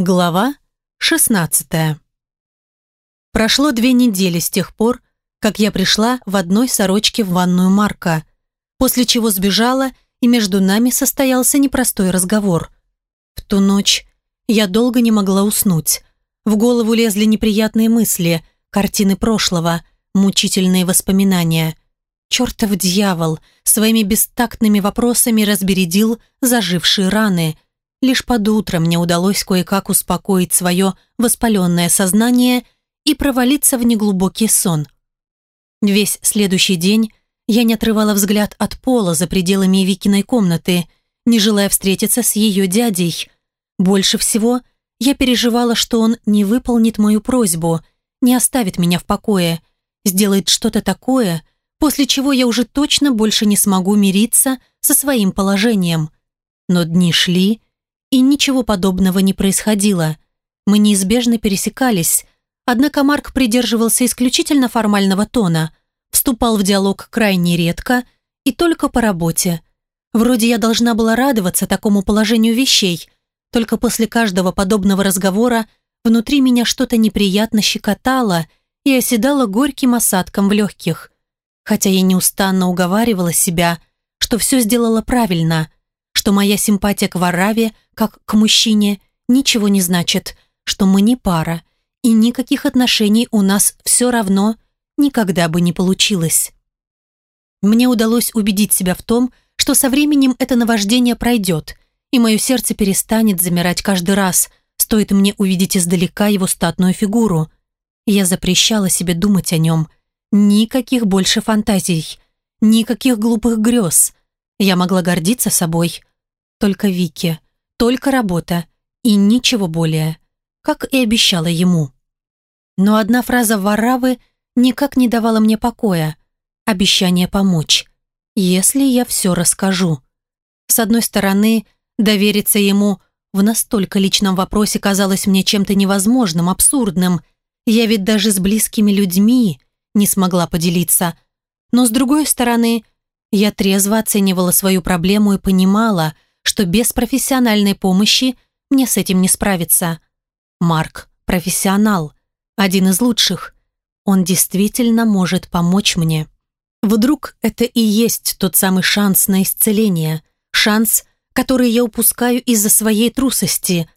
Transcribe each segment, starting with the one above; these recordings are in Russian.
Глава 16 Прошло две недели с тех пор, как я пришла в одной сорочке в ванную Марка, после чего сбежала, и между нами состоялся непростой разговор. В ту ночь я долго не могла уснуть. В голову лезли неприятные мысли, картины прошлого, мучительные воспоминания. Чертов дьявол своими бестактными вопросами разбередил зажившие раны – Лишь под утро мне удалось кое-как успокоить свое воспаленное сознание и провалиться в неглубокий сон. Весь следующий день я не отрывала взгляд от пола за пределами Викиной комнаты, не желая встретиться с ее дядей. Больше всего я переживала, что он не выполнит мою просьбу, не оставит меня в покое, сделает что-то такое, после чего я уже точно больше не смогу мириться со своим положением. Но дни шли, и ничего подобного не происходило. Мы неизбежно пересекались, однако Марк придерживался исключительно формального тона, вступал в диалог крайне редко и только по работе. Вроде я должна была радоваться такому положению вещей, только после каждого подобного разговора внутри меня что-то неприятно щекотало и оседало горьким осадком в легких. Хотя я неустанно уговаривала себя, что все сделала правильно – что моя симпатия к Вараве, как к мужчине, ничего не значит, что мы не пара, и никаких отношений у нас все равно никогда бы не получилось. Мне удалось убедить себя в том, что со временем это наваждение пройдет, и мое сердце перестанет замирать каждый раз, стоит мне увидеть издалека его статную фигуру. Я запрещала себе думать о нем. Никаких больше фантазий, никаких глупых грез. Я могла гордиться собой, только Вики, только работа и ничего более, как и обещала ему. Но одна фраза Варавы никак не давала мне покоя. Обещание помочь, если я все расскажу. С одной стороны, довериться ему в настолько личном вопросе казалось мне чем-то невозможным, абсурдным. Я ведь даже с близкими людьми не смогла поделиться. Но с другой стороны, я трезво оценивала свою проблему и понимала – что без профессиональной помощи мне с этим не справиться. Марк – профессионал, один из лучших. Он действительно может помочь мне. Вдруг это и есть тот самый шанс на исцеление, шанс, который я упускаю из-за своей трусости.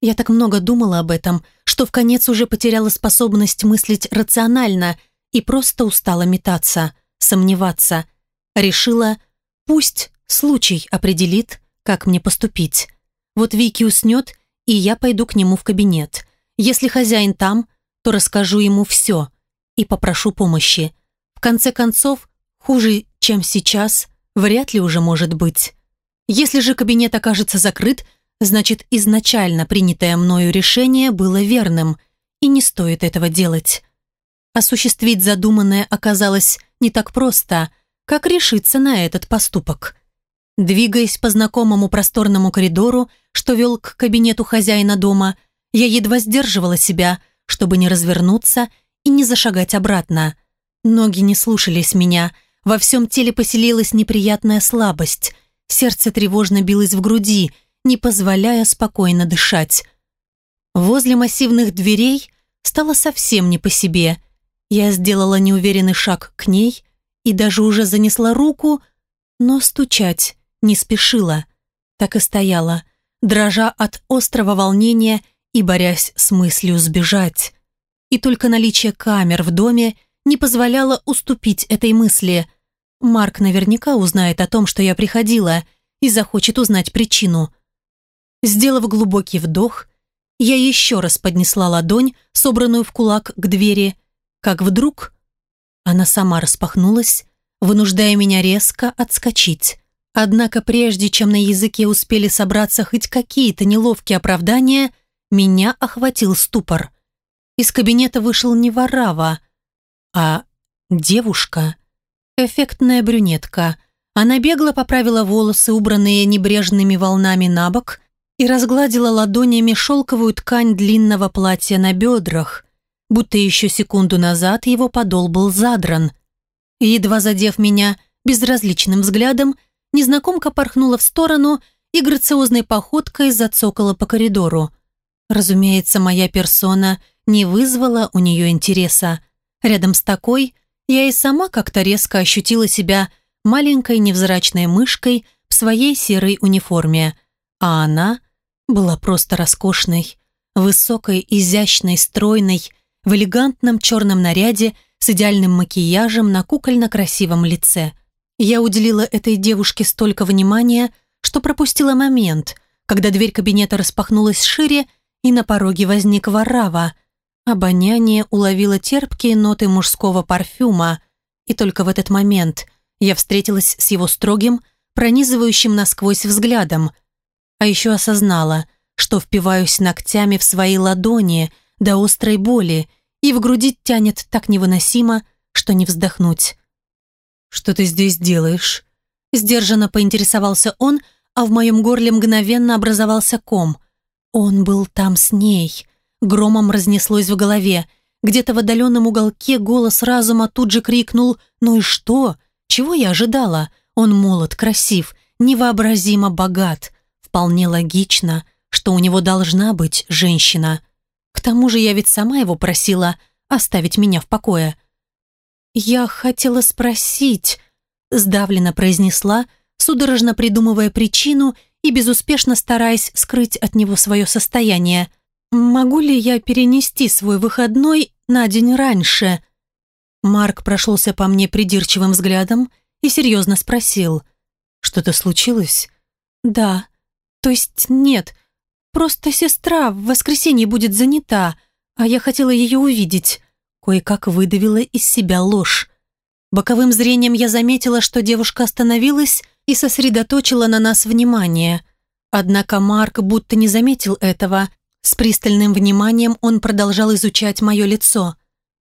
Я так много думала об этом, что в конец уже потеряла способность мыслить рационально и просто устала метаться, сомневаться. Решила, пусть случай определит, как мне поступить. Вот Вики уснет, и я пойду к нему в кабинет. Если хозяин там, то расскажу ему все и попрошу помощи. В конце концов, хуже, чем сейчас, вряд ли уже может быть. Если же кабинет окажется закрыт, значит изначально принятое мною решение было верным, и не стоит этого делать. Осуществить задуманное оказалось не так просто, как решиться на этот поступок. Двигаясь по знакомому просторному коридору, что вел к кабинету хозяина дома, я едва сдерживала себя, чтобы не развернуться и не зашагать обратно. Ноги не слушались меня, во всем теле поселилась неприятная слабость, сердце тревожно билось в груди, не позволяя спокойно дышать. Возле массивных дверей стало совсем не по себе. Я сделала неуверенный шаг к ней и даже уже занесла руку, но стучать не спешила, так и стояла, дрожа от острого волнения и борясь с мыслью сбежать. И только наличие камер в доме не позволяло уступить этой мысли. Марк наверняка узнает о том, что я приходила, и захочет узнать причину. Сделав глубокий вдох, я еще раз поднесла ладонь, собранную в кулак, к двери, как вдруг она сама распахнулась, вынуждая меня резко отскочить. Однако прежде чем на языке успели собраться хоть какие-то неловкие оправдания, меня охватил ступор. Из кабинета вышел не Варава, а девушка. Эффектная брюнетка. Она бегло поправила волосы, убранные небрежными волнами на бок, и разгладила ладонями шелковую ткань длинного платья на бедрах, будто еще секунду назад его подол был задран. Едва задев меня безразличным взглядом, Незнакомка порхнула в сторону и грациозной походкой зацокала по коридору. Разумеется, моя персона не вызвала у нее интереса. Рядом с такой я и сама как-то резко ощутила себя маленькой невзрачной мышкой в своей серой униформе, а она была просто роскошной, высокой, изящной, стройной, в элегантном черном наряде с идеальным макияжем на кукольно-красивом лице. Я уделила этой девушке столько внимания, что пропустила момент, когда дверь кабинета распахнулась шире, и на пороге возник Варава. Обоняние уловило терпкие ноты мужского парфюма, и только в этот момент я встретилась с его строгим, пронизывающим насквозь взглядом, а еще осознала, что впиваюсь ногтями в свои ладони до острой боли, и в груди тянет так невыносимо, что не вздохнуть. «Что ты здесь делаешь?» Сдержанно поинтересовался он, а в моем горле мгновенно образовался ком. Он был там с ней. Громом разнеслось в голове. Где-то в отдаленном уголке голос разума тут же крикнул «Ну и что? Чего я ожидала? Он молод, красив, невообразимо богат. Вполне логично, что у него должна быть женщина. К тому же я ведь сама его просила оставить меня в покое. «Я хотела спросить», — сдавленно произнесла, судорожно придумывая причину и безуспешно стараясь скрыть от него свое состояние. «Могу ли я перенести свой выходной на день раньше?» Марк прошелся по мне придирчивым взглядом и серьезно спросил. «Что-то случилось?» «Да. То есть нет. Просто сестра в воскресенье будет занята, а я хотела ее увидеть. Кое-как выдавила из себя ложь. Боковым зрением я заметила, что девушка остановилась и сосредоточила на нас внимание. Однако Марк будто не заметил этого. С пристальным вниманием он продолжал изучать мое лицо.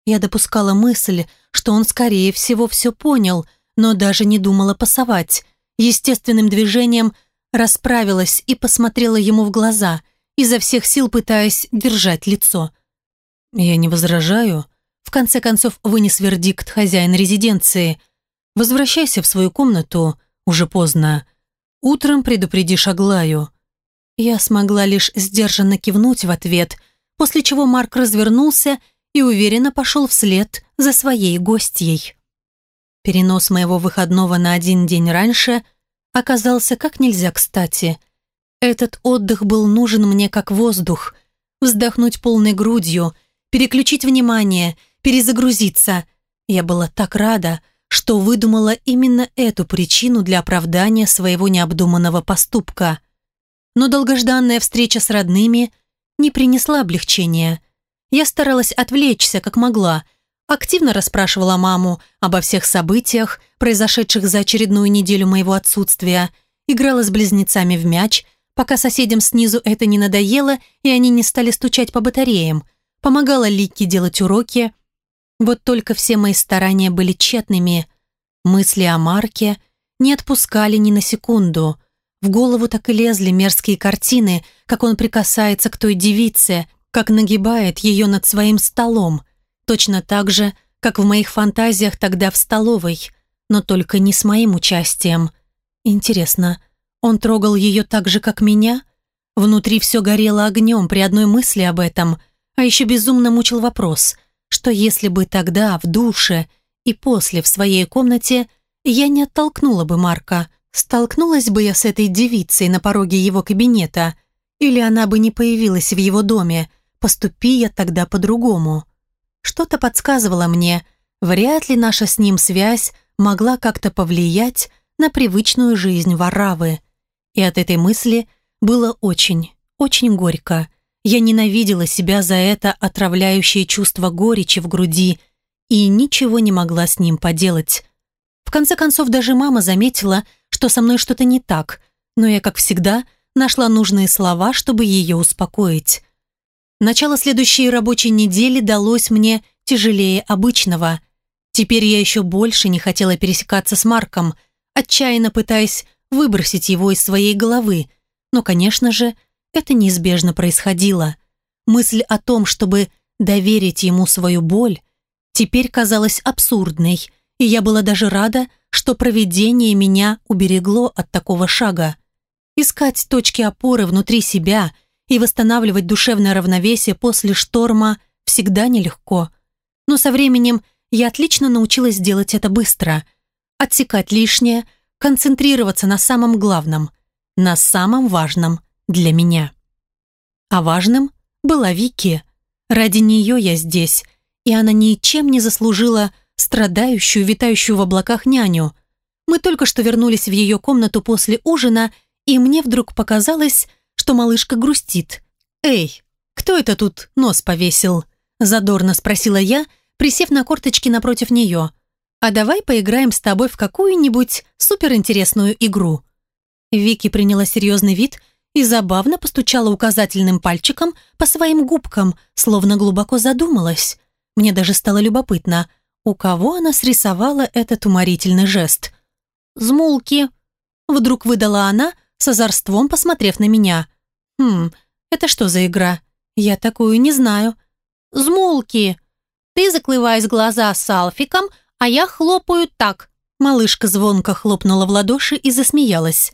Я допускала мысль, что он, скорее всего, все понял, но даже не думала пасовать. Естественным движением – расправилась и посмотрела ему в глаза, изо всех сил пытаясь держать лицо. «Я не возражаю», — в конце концов вынес вердикт хозяин резиденции. «Возвращайся в свою комнату, уже поздно. Утром предупредишь Аглаю». Я смогла лишь сдержанно кивнуть в ответ, после чего Марк развернулся и уверенно пошел вслед за своей гостьей. Перенос моего выходного на один день раньше — оказался как нельзя кстати. Этот отдых был нужен мне как воздух. Вздохнуть полной грудью, переключить внимание, перезагрузиться. Я была так рада, что выдумала именно эту причину для оправдания своего необдуманного поступка. Но долгожданная встреча с родными не принесла облегчения. Я старалась отвлечься, как могла – активно расспрашивала маму обо всех событиях, произошедших за очередную неделю моего отсутствия, играла с близнецами в мяч, пока соседям снизу это не надоело и они не стали стучать по батареям, помогала Лике делать уроки. Вот только все мои старания были тщетными. Мысли о Марке не отпускали ни на секунду. В голову так и лезли мерзкие картины, как он прикасается к той девице, как нагибает ее над своим столом – Точно так же, как в моих фантазиях тогда в столовой, но только не с моим участием. Интересно, он трогал ее так же, как меня? Внутри все горело огнем при одной мысли об этом, а еще безумно мучил вопрос, что если бы тогда, в душе и после в своей комнате, я не оттолкнула бы Марка, столкнулась бы я с этой девицей на пороге его кабинета, или она бы не появилась в его доме, поступи я тогда по-другому. Что-то подсказывало мне, вряд ли наша с ним связь могла как-то повлиять на привычную жизнь Варавы. И от этой мысли было очень, очень горько. Я ненавидела себя за это отравляющее чувство горечи в груди и ничего не могла с ним поделать. В конце концов, даже мама заметила, что со мной что-то не так, но я, как всегда, нашла нужные слова, чтобы ее успокоить. Начало следующей рабочей недели далось мне тяжелее обычного. Теперь я еще больше не хотела пересекаться с Марком, отчаянно пытаясь выбросить его из своей головы. Но, конечно же, это неизбежно происходило. Мысль о том, чтобы доверить ему свою боль, теперь казалась абсурдной, и я была даже рада, что провидение меня уберегло от такого шага. Искать точки опоры внутри себя и восстанавливать душевное равновесие после шторма всегда нелегко. Но со временем я отлично научилась делать это быстро. Отсекать лишнее, концентрироваться на самом главном, на самом важном для меня. А важным была Вики. Ради нее я здесь, и она ничем не заслужила страдающую, витающую в облаках няню. Мы только что вернулись в ее комнату после ужина, и мне вдруг показалось, что малышка грустит. «Эй, кто это тут нос повесил?» Задорно спросила я, присев на корточки напротив нее. «А давай поиграем с тобой в какую-нибудь суперинтересную игру». Вики приняла серьезный вид и забавно постучала указательным пальчиком по своим губкам, словно глубоко задумалась. Мне даже стало любопытно, у кого она срисовала этот уморительный жест. «Змулки», — вдруг выдала она, с озорством посмотрев на меня. «Хм, это что за игра? Я такую не знаю». «Змулки, ты заклываешь глаза салфиком, а я хлопаю так». Малышка звонко хлопнула в ладоши и засмеялась.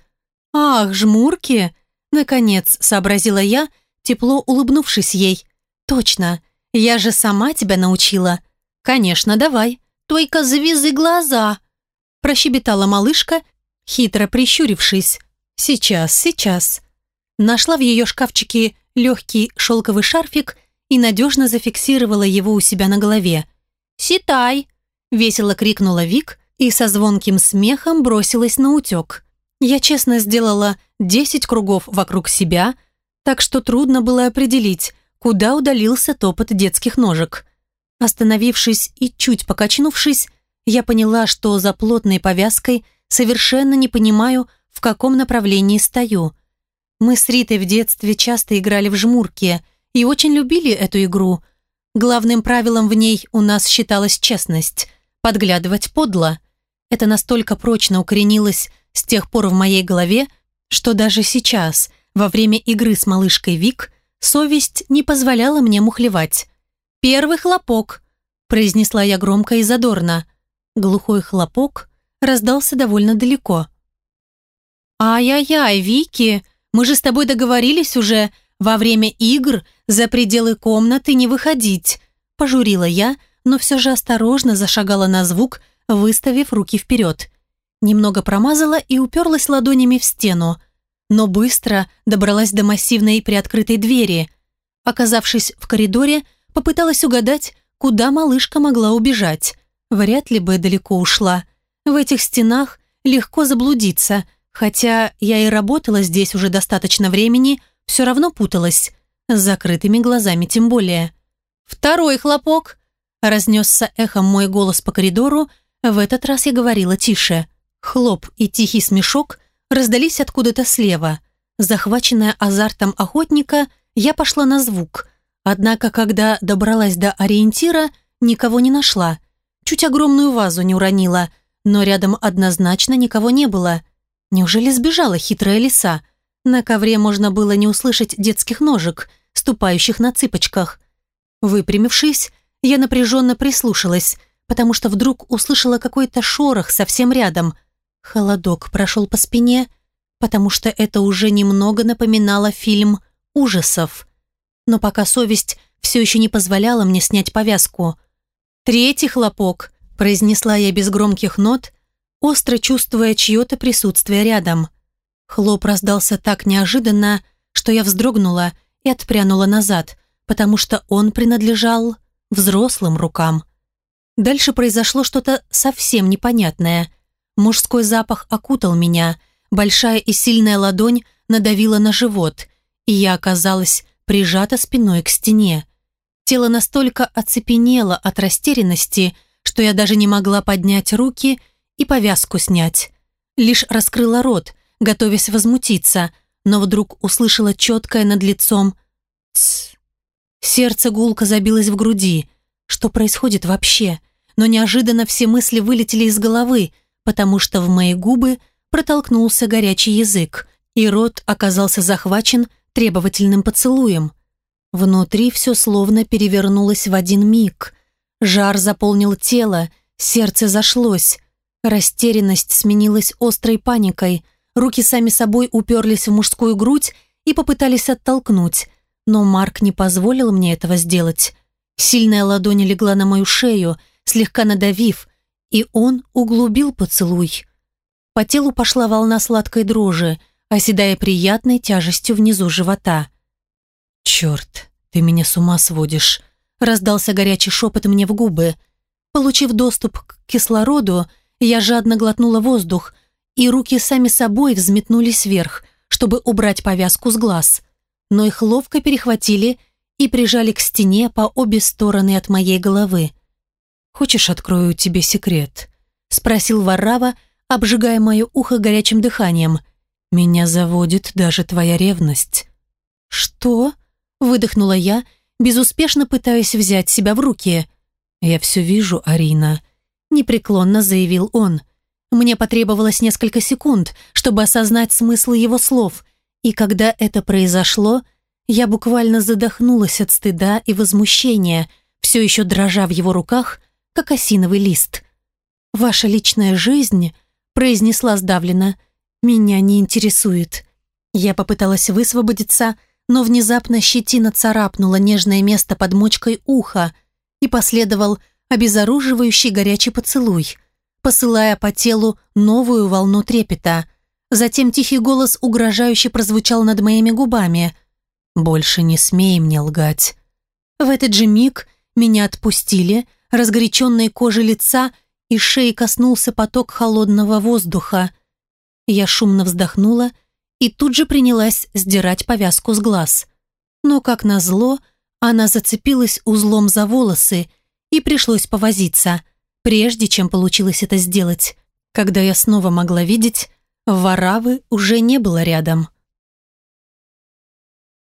«Ах, жмурки!» Наконец, сообразила я, тепло улыбнувшись ей. «Точно, я же сама тебя научила». «Конечно, давай. Только завязы глаза!» Прощебетала малышка, хитро прищурившись. «Сейчас, сейчас». Нашла в ее шкафчике легкий шелковый шарфик и надежно зафиксировала его у себя на голове. «Ситай!» – весело крикнула Вик и со звонким смехом бросилась на утек. Я честно сделала 10 кругов вокруг себя, так что трудно было определить, куда удалился топот детских ножек. Остановившись и чуть покачнувшись, я поняла, что за плотной повязкой совершенно не понимаю, в каком направлении стою. Мы с Ритой в детстве часто играли в жмурки и очень любили эту игру. Главным правилом в ней у нас считалась честность, подглядывать подло. Это настолько прочно укоренилось с тех пор в моей голове, что даже сейчас, во время игры с малышкой Вик, совесть не позволяла мне мухлевать. «Первый хлопок», – произнесла я громко и задорно. Глухой хлопок раздался довольно далеко – «Ай-яй-яй, Вики, мы же с тобой договорились уже во время игр за пределы комнаты не выходить», пожурила я, но все же осторожно зашагала на звук, выставив руки вперед. Немного промазала и уперлась ладонями в стену, но быстро добралась до массивной приоткрытой двери. Оказавшись в коридоре, попыталась угадать, куда малышка могла убежать. Вряд ли бы далеко ушла. В этих стенах легко заблудиться – Хотя я и работала здесь уже достаточно времени, все равно путалась. С закрытыми глазами тем более. «Второй хлопок!» Разнесся эхом мой голос по коридору, в этот раз я говорила тише. Хлоп и тихий смешок раздались откуда-то слева. Захваченная азартом охотника, я пошла на звук. Однако, когда добралась до ориентира, никого не нашла. Чуть огромную вазу не уронила, но рядом однозначно никого не было. Неужели сбежала хитрая лиса? На ковре можно было не услышать детских ножек, ступающих на цыпочках. Выпрямившись, я напряженно прислушалась, потому что вдруг услышала какой-то шорох совсем рядом. Холодок прошел по спине, потому что это уже немного напоминало фильм ужасов. Но пока совесть все еще не позволяла мне снять повязку. «Третий хлопок», – произнесла я без громких нот, остро чувствуя чье-то присутствие рядом. Хлоп раздался так неожиданно, что я вздрогнула и отпрянула назад, потому что он принадлежал взрослым рукам. Дальше произошло что-то совсем непонятное. Мужской запах окутал меня, большая и сильная ладонь надавила на живот, и я оказалась прижата спиной к стене. Тело настолько оцепенело от растерянности, что я даже не могла поднять руки и повязку снять. Лишь раскрыла рот, готовясь возмутиться, но вдруг услышала четкое над лицом «Тсс». Сердце гулко забилось в груди. Что происходит вообще? Но неожиданно все мысли вылетели из головы, потому что в мои губы протолкнулся горячий язык, и рот оказался захвачен требовательным поцелуем. Внутри все словно перевернулось в один миг. Жар заполнил тело, сердце зашлось. Растерянность сменилась острой паникой, руки сами собой уперлись в мужскую грудь, и попытались оттолкнуть, но Марк не позволил мне этого сделать. Сильная ладонь легла на мою шею, слегка надавив, и он углубил поцелуй. По телу пошла волна сладкой дрожи, оседая приятной тяжестью внизу живота. «Черт, ты меня с ума сводишь», — раздался горячий шепот мне в губы. Получив доступ к кислороду, я жадно глотнула воздух, и руки сами собой взметнулись вверх, чтобы убрать повязку с глаз. Но их ловко перехватили и прижали к стене по обе стороны от моей головы. «Хочешь, открою тебе секрет?» — спросил Варрава, обжигая мое ухо горячим дыханием. «Меня заводит даже твоя ревность». «Что?» — выдохнула я, безуспешно пытаясь взять себя в руки. «Я все вижу, Арина», — непреклонно заявил он. Мне потребовалось несколько секунд, чтобы осознать смысл его слов, и когда это произошло, я буквально задохнулась от стыда и возмущения, все еще дрожа в его руках, как осиновый лист. «Ваша личная жизнь», — произнесла сдавленно, — «меня не интересует». Я попыталась высвободиться, но внезапно щетина царапнула нежное место под мочкой уха и последовал обезоруживающий горячий поцелуй, посылая по телу новую волну трепета. Затем тихий голос угрожающе прозвучал над моими губами. «Больше не смей мне лгать». В этот же миг меня отпустили, разгоряченной кожи лица и шеи коснулся поток холодного воздуха. Я шумно вздохнула и тут же принялась сдирать повязку с глаз. Но, как назло, она зацепилась узлом за волосы, и пришлось повозиться, прежде чем получилось это сделать. Когда я снова могла видеть, Варавы уже не было рядом.